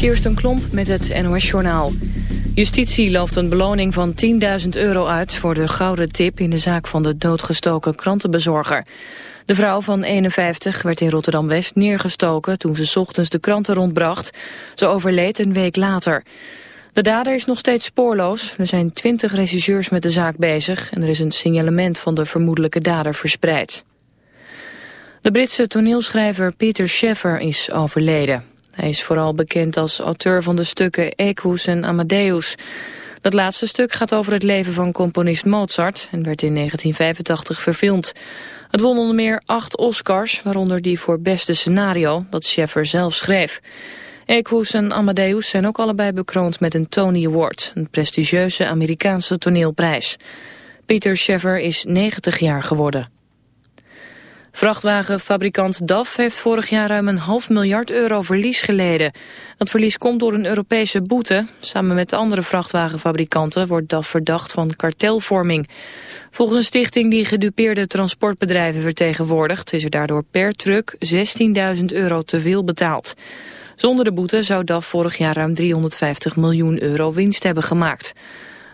Kirsten Klomp met het NOS-journaal. Justitie looft een beloning van 10.000 euro uit voor de gouden tip in de zaak van de doodgestoken krantenbezorger. De vrouw van 51 werd in Rotterdam-West neergestoken toen ze ochtends de kranten rondbracht. Ze overleed een week later. De dader is nog steeds spoorloos. Er zijn 20 regisseurs met de zaak bezig en er is een signalement van de vermoedelijke dader verspreid. De Britse toneelschrijver Peter Sheffer is overleden. Hij is vooral bekend als auteur van de stukken Equus en Amadeus. Dat laatste stuk gaat over het leven van componist Mozart en werd in 1985 verfilmd. Het won onder meer acht Oscars, waaronder die voor beste scenario, dat Sheffer zelf schreef. Equus en Amadeus zijn ook allebei bekroond met een Tony Award, een prestigieuze Amerikaanse toneelprijs. Peter Sheffer is 90 jaar geworden. Vrachtwagenfabrikant DAF heeft vorig jaar ruim een half miljard euro verlies geleden. Dat verlies komt door een Europese boete. Samen met andere vrachtwagenfabrikanten wordt DAF verdacht van kartelvorming. Volgens een stichting die gedupeerde transportbedrijven vertegenwoordigt... is er daardoor per truck 16.000 euro te veel betaald. Zonder de boete zou DAF vorig jaar ruim 350 miljoen euro winst hebben gemaakt.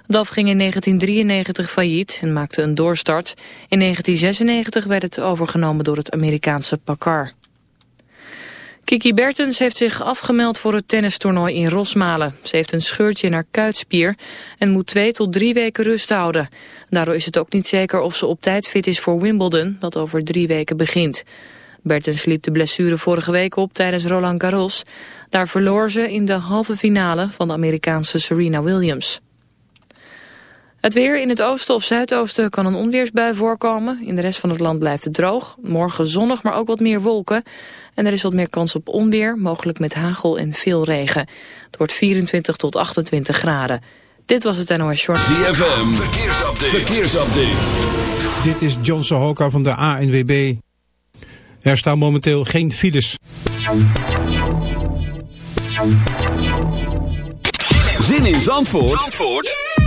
DAF ging in 1993 failliet en maakte een doorstart. In 1996 werd het overgenomen door het Amerikaanse Packard. Kiki Bertens heeft zich afgemeld voor het tennistoernooi in Rosmalen. Ze heeft een scheurtje in haar kuitspier en moet twee tot drie weken rust houden. Daardoor is het ook niet zeker of ze op tijd fit is voor Wimbledon, dat over drie weken begint. Bertens liep de blessure vorige week op tijdens Roland Garros. Daar verloor ze in de halve finale van de Amerikaanse Serena Williams. Het weer in het oosten of zuidoosten kan een onweersbui voorkomen. In de rest van het land blijft het droog. Morgen zonnig, maar ook wat meer wolken. En er is wat meer kans op onweer, mogelijk met hagel en veel regen. Het wordt 24 tot 28 graden. Dit was het NOS Short. ZFM, verkeersupdate. verkeersupdate. Dit is John Sohoka van de ANWB. Er staan momenteel geen files. Zin in Zandvoort? Zandvoort?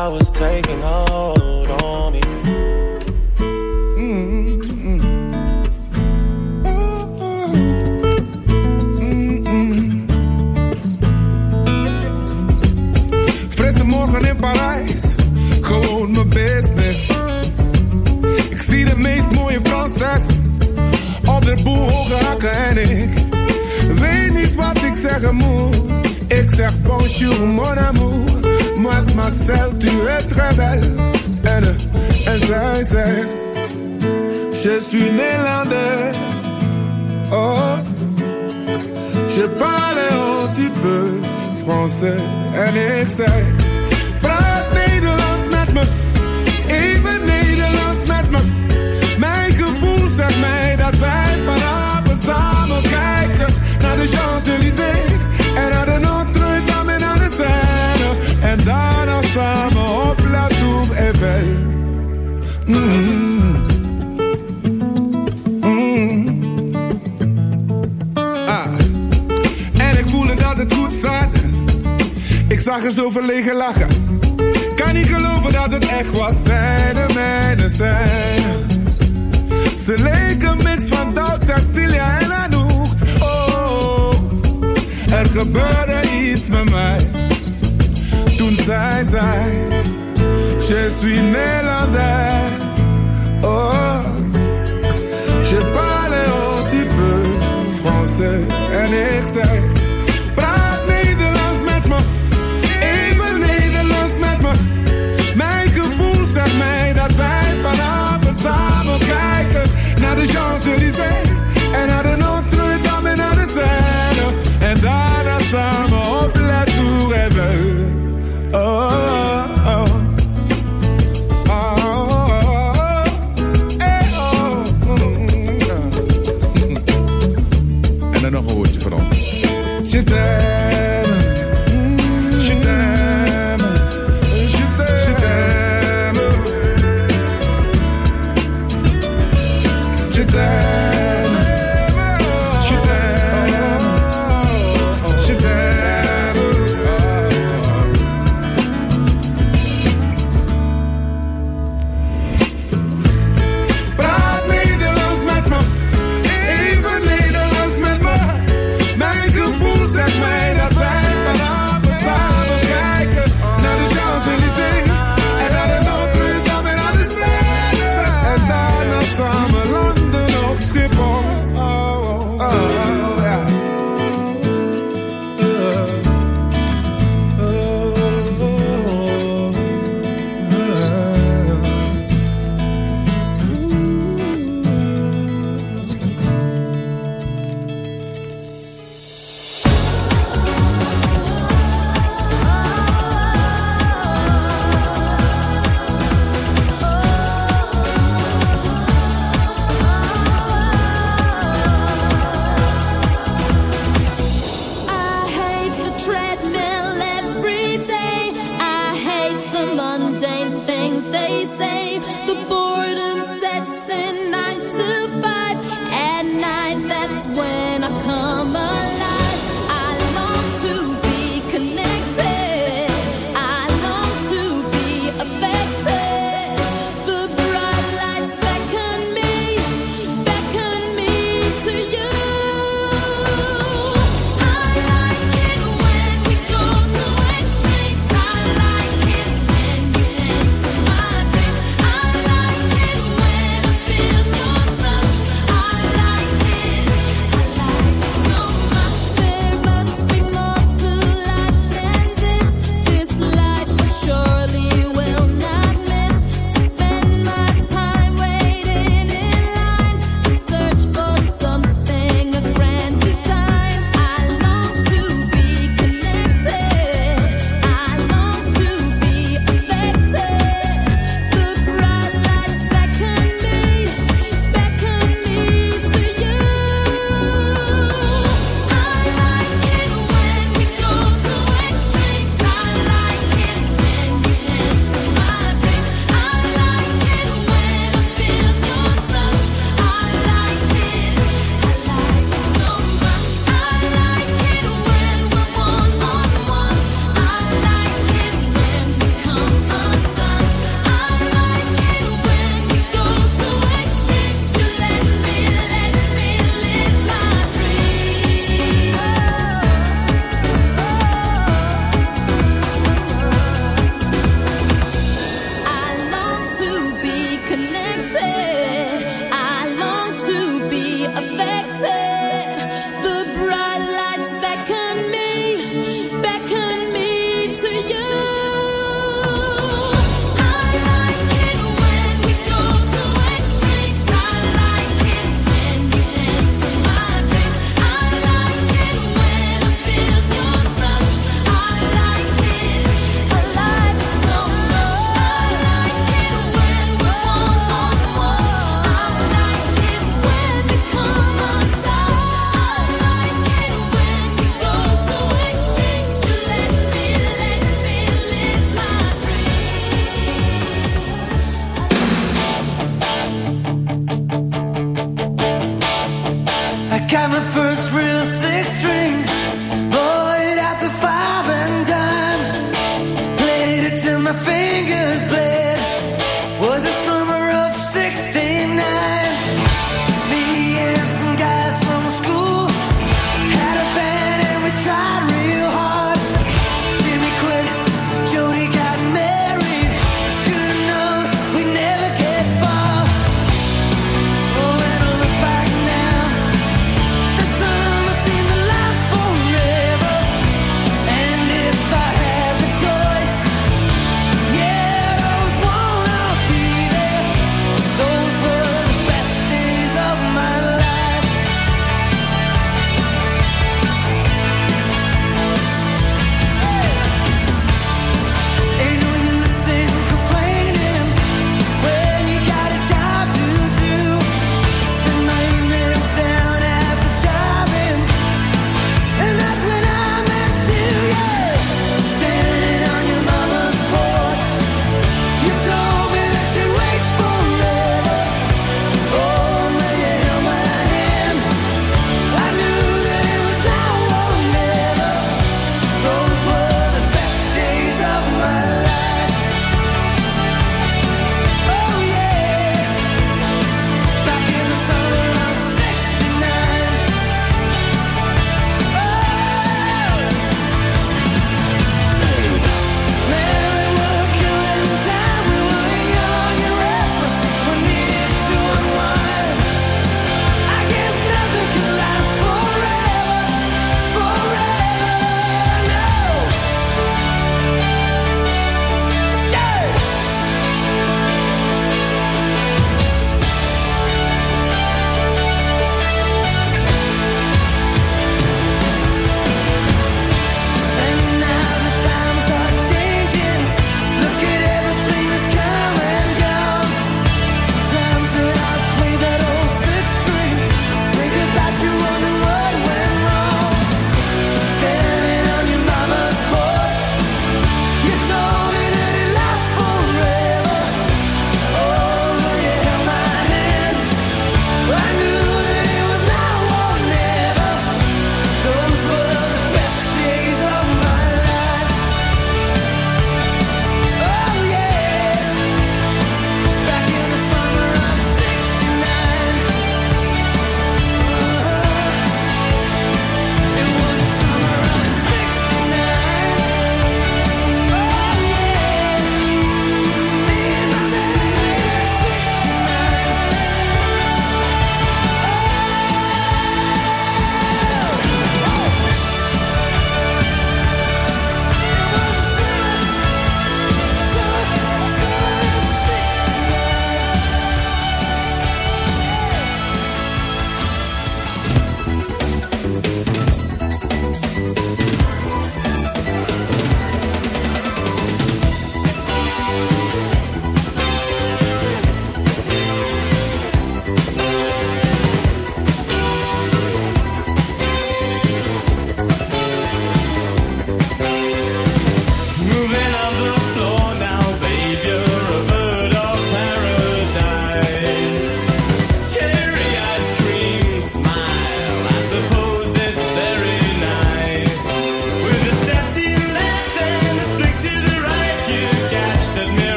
I was taking hold En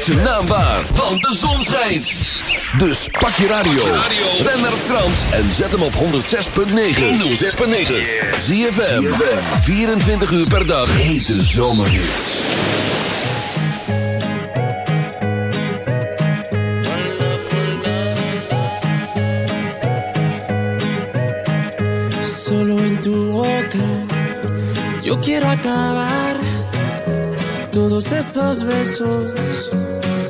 maakt zijn naam want de zon schijnt. Dus pak je radio, ren naar Frans en zet hem op 106.9. 106.9. Zie je 24 uur per dag. Hete zomerhits. Solo en tu boca, yo quiero acabar todos esos besos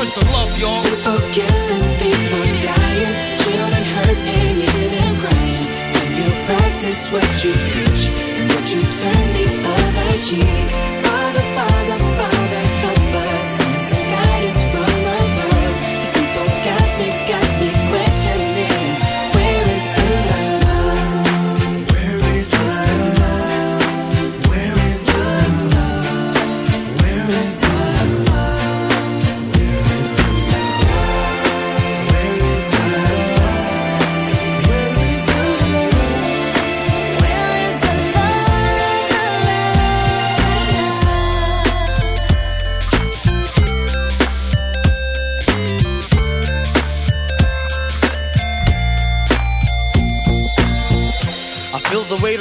Where's the love, y'all? People killing, people dying, children hurt and you hear them crying. When you practice what you preach and what you turn the other cheek. Father, Father, Father,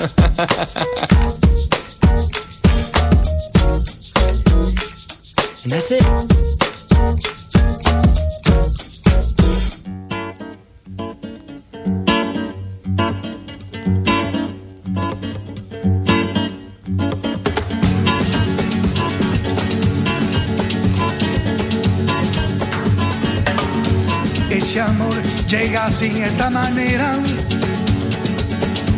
and that's it. Ese amor llega sin esta manera